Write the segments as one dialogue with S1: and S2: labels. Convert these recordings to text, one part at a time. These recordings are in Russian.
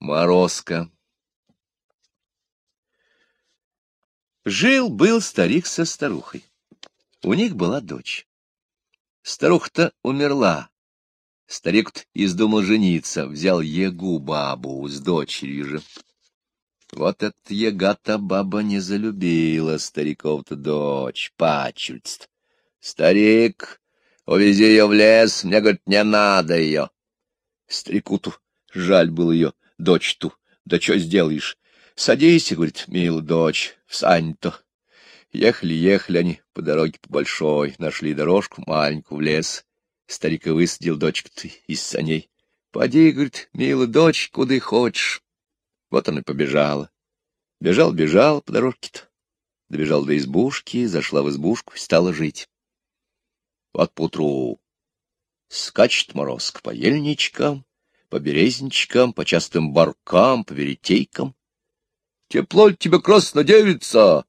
S1: Морозко Жил-был старик со старухой. У них была дочь. Старуха-то умерла. Старик издумал жениться, взял Егу бабу с дочерью же. Вот эта Ега-то баба не залюбила стариков-то дочь, пачульство. Старик, увези ее в лес, мне, говорит, не надо ее. Старику-то жаль было ее, дочь-ту, да что сделаешь? Садись, говорит, милая дочь, в сань-то. Ехали-ехали они по дороге по большой, нашли дорожку маленькую в лес. Старик и высадил дочку-то из саней. Поди, говорит, милая дочь, куда хочешь. Вот она и побежала. Бежал, бежал по дорожке-то. Добежал до избушки, зашла в избушку и стала жить. Вот поутру скачет мороз по ельничкам, по березничкам, по частым баркам, по веретейкам. Тепло тебе, красная девица!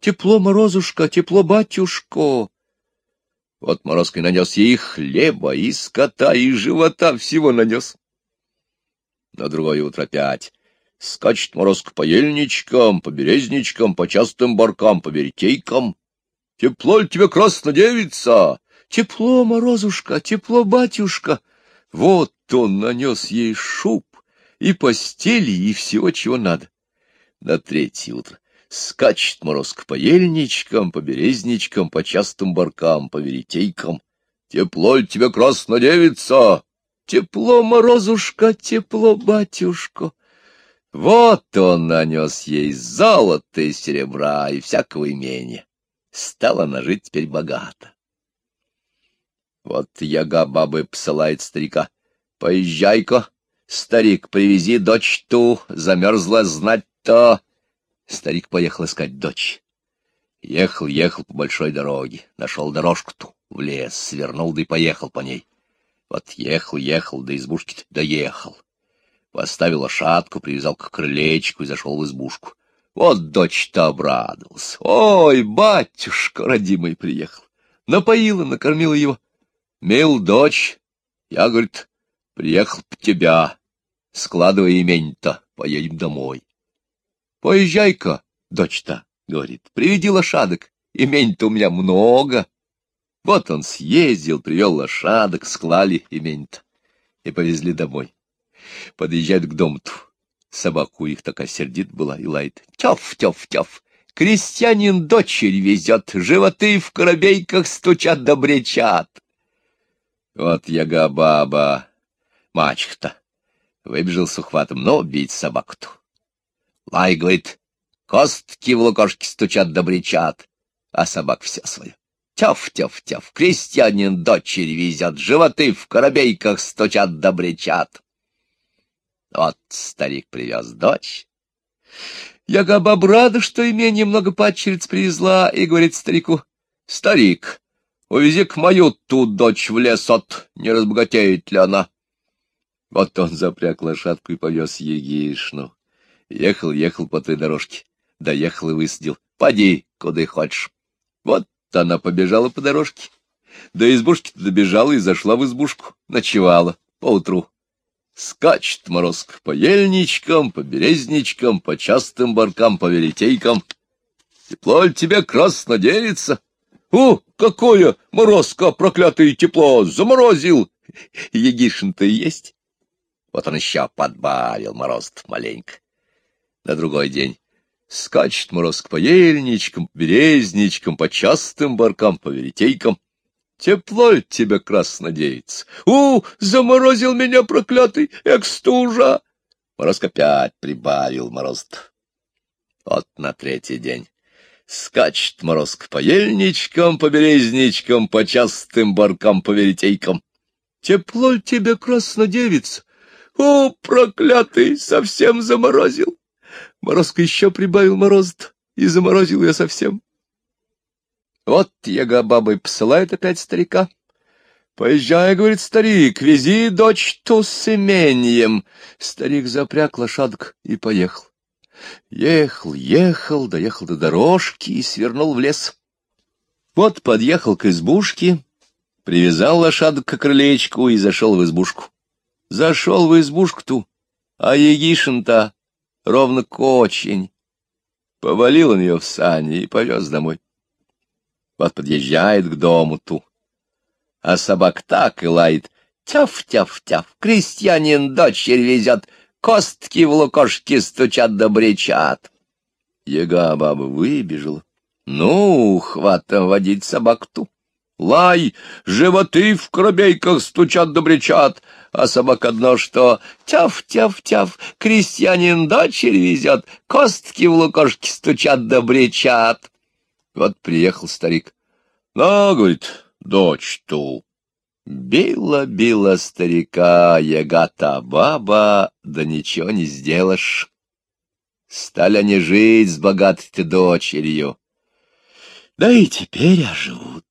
S1: Тепло, морозушка, тепло, батюшко! Вот Морозко нанес ей хлеба, и скота, и живота всего нанес. На другое утро опять скачет Морозко по ельничкам, по березничкам, по частым баркам, по веретейкам. Тепло ли тебе, красная девица? Тепло, Морозушка, тепло, батюшка. Вот он нанес ей шуб и постели, и всего, чего надо на третье утро. Скачет морозка по ельничкам, по березничкам, по частым баркам, по веретейкам. Тепло ли тебе, красная девица? Тепло, морозушка, тепло, батюшка. Вот он нанес ей золото и серебра и всякого имения. Стала она жить теперь богато. Вот яга бабы посылает старика. Поезжай-ка, старик, привези дочь ту, замерзла знать то старик поехал искать дочь. Ехал, ехал по большой дороге, нашел дорожку-ту в лес, свернул, да и поехал по ней. Вот ехал, ехал, до избушки доехал. Поставил лошадку, привязал к крылечку и зашел в избушку. Вот дочь-то обрадовался. Ой, батюшка родимый приехал. Напоила, накормила его. Мил дочь, я, говорит, приехал по тебя. Складывай имень-то, поедем домой. Поезжай-ка, дочь-то, — говорит, — приведи лошадок, имень-то у меня много. Вот он съездил, привел лошадок, склали имень-то и повезли домой. Подъезжают к дому-то. Собаку их такая сердит была и лает. Тёф, тёф, тёф. Крестьянин дочерь везет, животы в коробейках стучат да бречат. Вот яга-баба, мачеха-то, выбежал с ухватом, но бить собаку-то. Лай, говорит, костки в лукошке стучат да бричат, а собак все свое. Тёв-тёв-тёв, крестьянин дочери везет, животы в коробейках стучат да бричат. Вот старик привез дочь. Я баб рада, что имение много падчериц привезла, и говорит старику, «Старик, увези к мою ту дочь в лес от, не разбогатеет ли она?» Вот он запряг лошадку и повез Егишну. Ехал, ехал по той дорожке. Доехал и высадил. Поди, куда хочешь. Вот она побежала по дорожке. До избушки добежала и зашла в избушку. Ночевала поутру. Скачет морозка по ельничкам, по березничкам, по частым баркам, по веретейкам. Тепло ли тебе, красно делится? О, какое морозка, проклятое тепло, заморозил! Егишин-то есть? Вот он еще подбавил мороз маленько на другой день. Скачет мороз по ельничкам, березничкам, по частым баркам, по веретейкам. Тепло ли тебе, красно девица? У, заморозил меня проклятый, экстужа! Мороз опять прибавил мороз. Вот на третий день. Скачет мороз по ельничкам, по березничкам, по частым баркам, по веретейкам. Тепло тебе, красно девица? О, проклятый, совсем заморозил! Морозко еще прибавил мороз и заморозил ее совсем. Вот яга бабой посылает опять старика. «Поезжай, — говорит старик, — вези дочь ту с имением». Старик запряг лошадок и поехал. Ехал, ехал, доехал до дорожки и свернул в лес. Вот подъехал к избушке, привязал лошадок к крылечку и зашел в избушку. Зашел в избушку ту, А Егишин-то ровно кочень. Повалил он ее в сани и повез домой. Вот подъезжает к дому ту. А собак так и лает. Тяф-тяф-тяф, крестьянин дочерь везет, костки в лукошке стучат да бречат. Яга баба выбежала. Ну, хватом водить собак ту. Лай, животы в коробейках стучат да бречат, а собак одно что тяф-тяф-тяф, крестьянин дочерь везет, костки в лукошке стучат да бречат. Вот приехал старик. Ну, говорит, дочь ту. Била-била старика ягата баба, да ничего не сделаешь. Стали они жить с богатой дочерью. Да и теперь оживут.